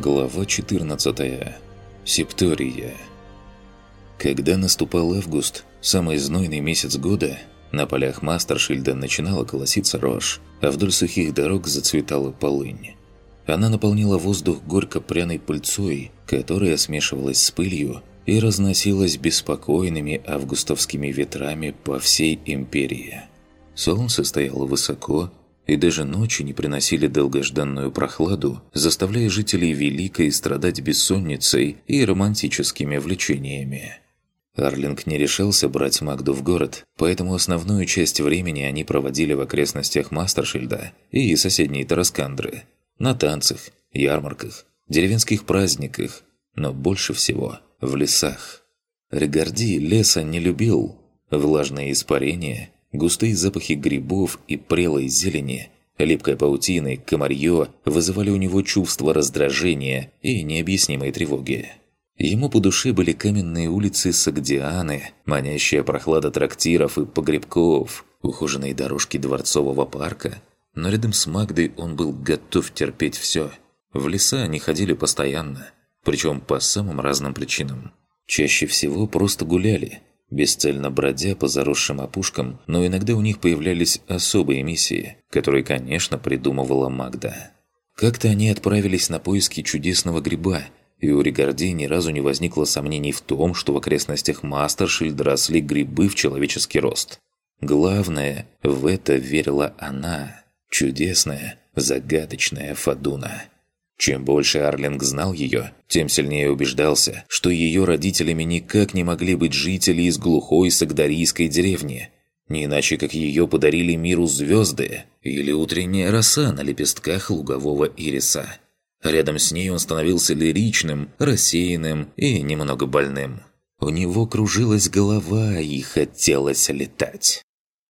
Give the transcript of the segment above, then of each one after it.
Глава 14. Септория. Когда наступал август, самый знойный месяц года, на полях Мастершильда начинала колоситься рожь, а вдоль сухих дорог зацветала полынь. Она наполнила воздух горько-пряной пыльцой, которая смешивалась с пылью и разносилась беспокойными августовскими ветрами по всей империи. Солнце стояло высоко, и даже ночи не приносили долгожданную прохладу, заставляя жителей Великой страдать бессонницей и романтическими влечениями. Арлинг не решался брать Магду в город, поэтому основную часть времени они проводили в окрестностях Мастершильда и соседней Тараскандры, на танцах, ярмарках, деревенских праздниках, но больше всего в лесах. Регарди леса не любил. Влажные испарения – Густые запахи грибов и прелой зелени, липкой паутины, комарье вызывали у него чувство раздражения и необъяснимой тревоги. Ему по душе были каменные улицы Сагдианы, манящая прохлада трактиров и погребков, ухоженные дорожки дворцового парка. Но рядом с Магдой он был готов терпеть все. В леса они ходили постоянно, причем по самым разным причинам. Чаще всего просто гуляли, бесцельно бродя по заросшим опушкам, но иногда у них появлялись особые миссии, которые, конечно, придумывала Магда. Как-то они отправились на поиски чудесного гриба, и у Ригарди ни разу не возникло сомнений в том, что в окрестностях Мастершильд росли грибы в человеческий рост. Главное, в это верила она, чудесная, загадочная Фадуна. Чем больше Арлинг знал ее, тем сильнее убеждался, что ее родителями никак не могли быть жители из глухой сагдарийской деревни. Не иначе, как ее подарили миру звезды или утренняя роса на лепестках лугового ириса. Рядом с ней он становился лиричным, рассеянным и немного больным. У него кружилась голова и хотелось летать.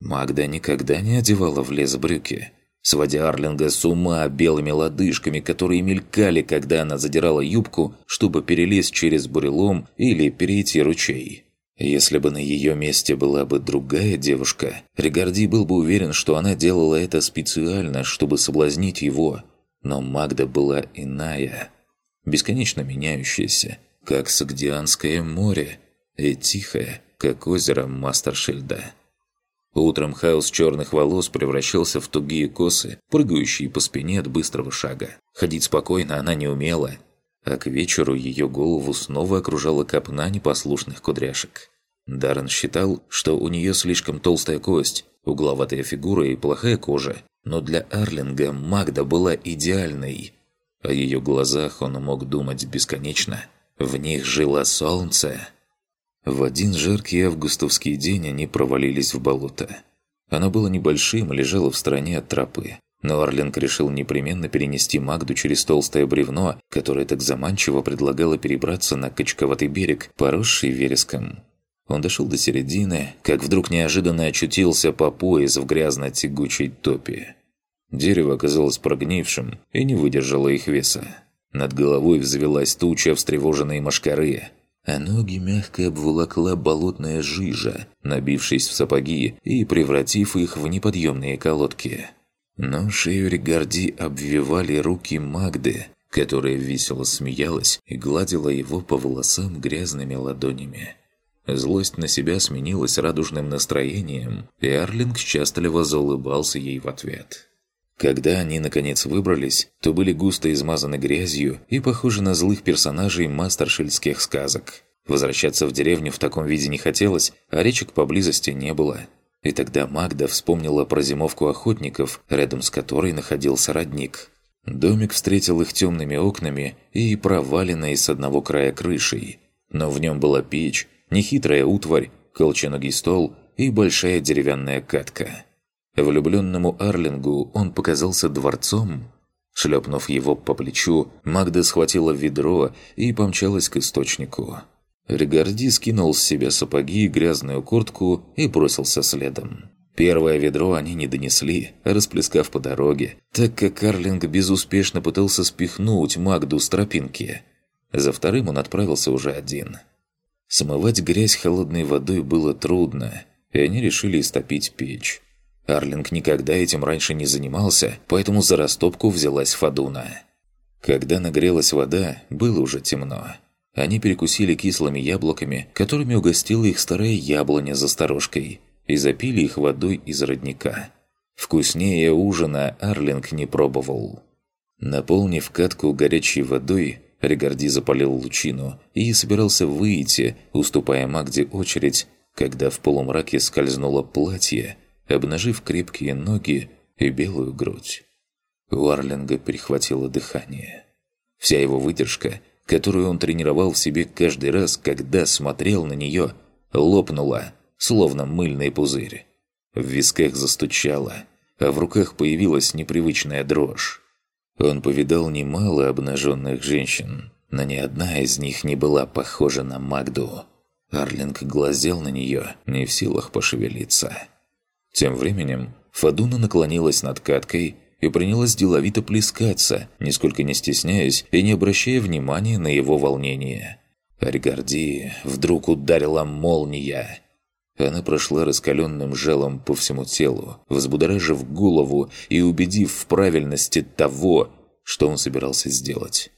Магда никогда не одевала в лес брюки – сводя Арлинга с ума белыми лодыжками, которые мелькали, когда она задирала юбку, чтобы перелезть через бурелом или перейти ручей. Если бы на ее месте была бы другая девушка, Регарди был бы уверен, что она делала это специально, чтобы соблазнить его. Но Магда была иная, бесконечно меняющаяся, как Сагдианское море, и тихая, как озеро Мастершильда. Утром хаос черных волос превращался в тугие косы, прыгающие по спине от быстрого шага. Ходить спокойно она не умела, а к вечеру ее голову снова окружала копна непослушных кудряшек. Даррен считал, что у нее слишком толстая кость, угловатая фигура и плохая кожа, но для Арлинга Магда была идеальной. О ее глазах он мог думать бесконечно. В них жило солнце. В один жаркий августовский день они провалились в болото. Оно было небольшим и лежало в стороне от тропы. Но Арлинг решил непременно перенести Магду через толстое бревно, которое так заманчиво предлагало перебраться на качковатый берег, поросший вереском. Он дошел до середины, как вдруг неожиданно очутился по пояс в грязно-тягучей топе. Дерево оказалось прогнившим и не выдержало их веса. Над головой взвелась туча встревоженной машкары – а ноги мягко обволокла болотная жижа, набившись в сапоги и превратив их в неподъемные колодки. Но шею Ригарди обвивали руки Магды, которая весело смеялась и гладила его по волосам грязными ладонями. Злость на себя сменилась радужным настроением, и Арлинг счастливо заулыбался ей в ответ. Когда они наконец выбрались, то были густо измазаны грязью и похожи на злых персонажей мастершильских сказок. Возвращаться в деревню в таком виде не хотелось, а речек поблизости не было. И тогда Магда вспомнила про зимовку охотников, рядом с которой находился родник. Домик встретил их темными окнами и проваленной с одного края крышей. Но в нем была печь, нехитрая утварь, колченогий стол и большая деревянная катка. Влюбленному Арлингу он показался дворцом. Шлепнув его по плечу, Магда схватила ведро и помчалась к источнику. Регарди скинул с себя сапоги и грязную куртку и бросился следом. Первое ведро они не донесли, расплескав по дороге, так как Арлинг безуспешно пытался спихнуть Магду с тропинки. За вторым он отправился уже один. Смывать грязь холодной водой было трудно, и они решили истопить печь. Арлинг никогда этим раньше не занимался, поэтому за растопку взялась Фадуна. Когда нагрелась вода, было уже темно. Они перекусили кислыми яблоками, которыми угостила их старая яблоня за сторожкой, и запили их водой из родника. Вкуснее ужина Арлинг не пробовал. Наполнив катку горячей водой, Регарди запалил лучину и собирался выйти, уступая Магде очередь, когда в полумраке скользнуло платье, обнажив крепкие ноги и белую грудь. У Арлинга перехватило дыхание. Вся его выдержка, которую он тренировал в себе каждый раз, когда смотрел на нее, лопнула, словно мыльный пузырь. В висках застучало, а в руках появилась непривычная дрожь. Он повидал немало обнаженных женщин, но ни одна из них не была похожа на Магду. Арлинг глазел на нее, не в силах пошевелиться. Тем временем Фадуна наклонилась над каткой и принялась деловито плескаться, нисколько не стесняясь и не обращая внимания на его волнение. Аригарди вдруг ударила молния. Она прошла раскаленным жалом по всему телу, взбудоражив голову и убедив в правильности того, что он собирался сделать.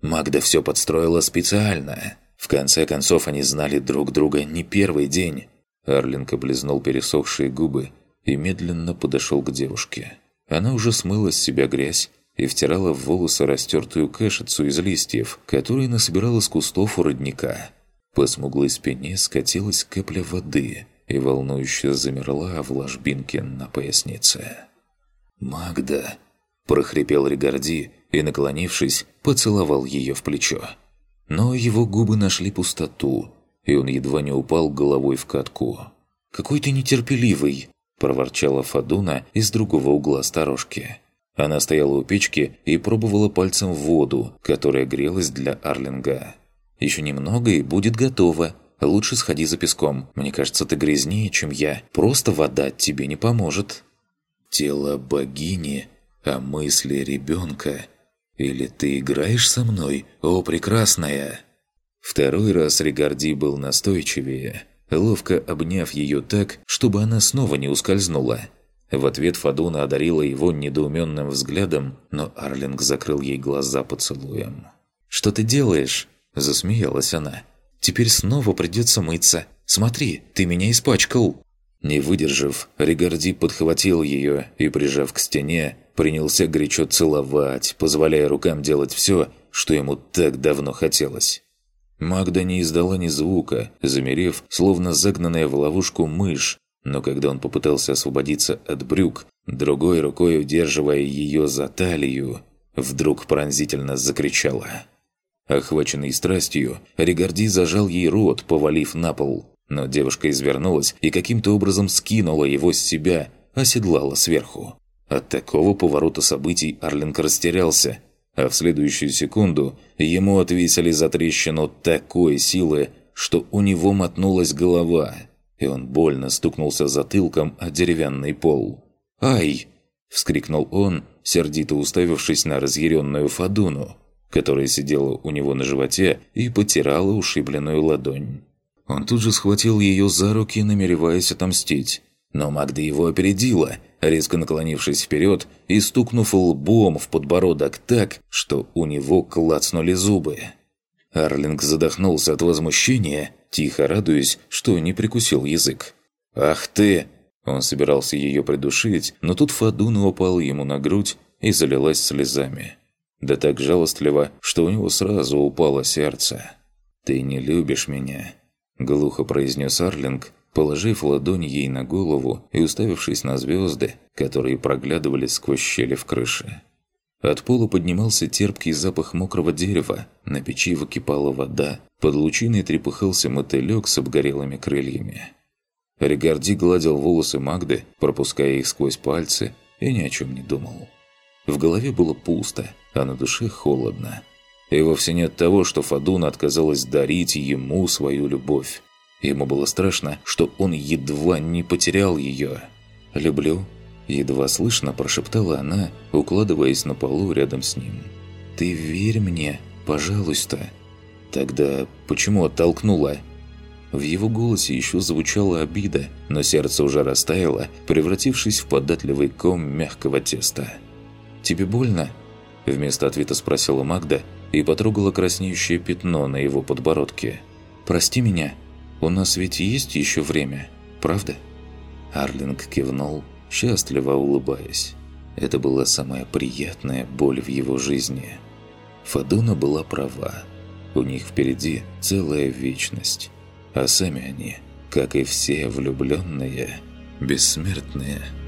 Магда все подстроила специально. В конце концов, они знали друг друга не первый день. Арлинг облизнул пересохшие губы и медленно подошел к девушке. Она уже смыла с себя грязь и втирала в волосы растертую кашицу из листьев, которые насобирала с кустов у родника. По смуглой спине скатилась капля воды и волнующе замерла в ложбинке на пояснице. «Магда!» – прохрипел Ригарди и, наклонившись, поцеловал ее в плечо. Но его губы нашли пустоту, и он едва не упал головой в катку. «Какой ты нетерпеливый!» – проворчала Фадуна из другого угла сторожки. Она стояла у печки и пробовала пальцем воду, которая грелась для Арлинга. «Еще немного и будет готово. Лучше сходи за песком. Мне кажется, ты грязнее, чем я. Просто вода тебе не поможет». «Тело богини, а мысли ребенка. Или ты играешь со мной, о прекрасная?» Второй раз Регарди был настойчивее – ловко обняв ее так, чтобы она снова не ускользнула. В ответ Фадуна одарила его недоуменным взглядом, но Арлинг закрыл ей глаза поцелуем. «Что ты делаешь?» – засмеялась она. «Теперь снова придется мыться. Смотри, ты меня испачкал!» Не выдержав, Ригарди подхватил ее и, прижав к стене, принялся горячо целовать, позволяя рукам делать все, что ему так давно хотелось. Магда не издала ни звука, замерев, словно загнанная в ловушку мышь, но когда он попытался освободиться от брюк, другой рукой удерживая ее за талию, вдруг пронзительно закричала. Охваченный страстью, Регарди зажал ей рот, повалив на пол, но девушка извернулась и каким-то образом скинула его с себя, оседлала сверху. От такого поворота событий Арлинг растерялся а в следующую секунду ему отвесили за трещину такой силы, что у него мотнулась голова, и он больно стукнулся затылком о деревянный пол. «Ай!» – вскрикнул он, сердито уставившись на разъяренную Фадуну, которая сидела у него на животе и потирала ушибленную ладонь. Он тут же схватил ее за руки, намереваясь отомстить. Но Магда его опередила, резко наклонившись вперед и стукнув лбом в подбородок так, что у него клацнули зубы. Арлинг задохнулся от возмущения, тихо радуясь, что не прикусил язык. «Ах ты!» Он собирался ее придушить, но тут Фадуна упала ему на грудь и залилась слезами. Да так жалостливо, что у него сразу упало сердце. «Ты не любишь меня», — глухо произнес Арлинг, положив ладонь ей на голову и уставившись на звезды, которые проглядывали сквозь щели в крыше. От пола поднимался терпкий запах мокрого дерева, на печи выкипала вода, под лучиной трепыхался мотылек с обгорелыми крыльями. Регарди гладил волосы Магды, пропуская их сквозь пальцы, и ни о чем не думал. В голове было пусто, а на душе холодно. И вовсе не от того, что Фадуна отказалась дарить ему свою любовь. Ему было страшно, что он едва не потерял ее. «Люблю», – едва слышно прошептала она, укладываясь на полу рядом с ним. «Ты верь мне, пожалуйста». «Тогда почему оттолкнула?» В его голосе еще звучала обида, но сердце уже растаяло, превратившись в податливый ком мягкого теста. «Тебе больно?» Вместо ответа спросила Магда и потрогала краснеющее пятно на его подбородке. «Прости меня, у нас ведь есть еще время, правда?» Арлинг кивнул, счастливо улыбаясь. Это была самая приятная боль в его жизни. Фадуна была права. У них впереди целая вечность. А сами они, как и все влюбленные, бессмертные –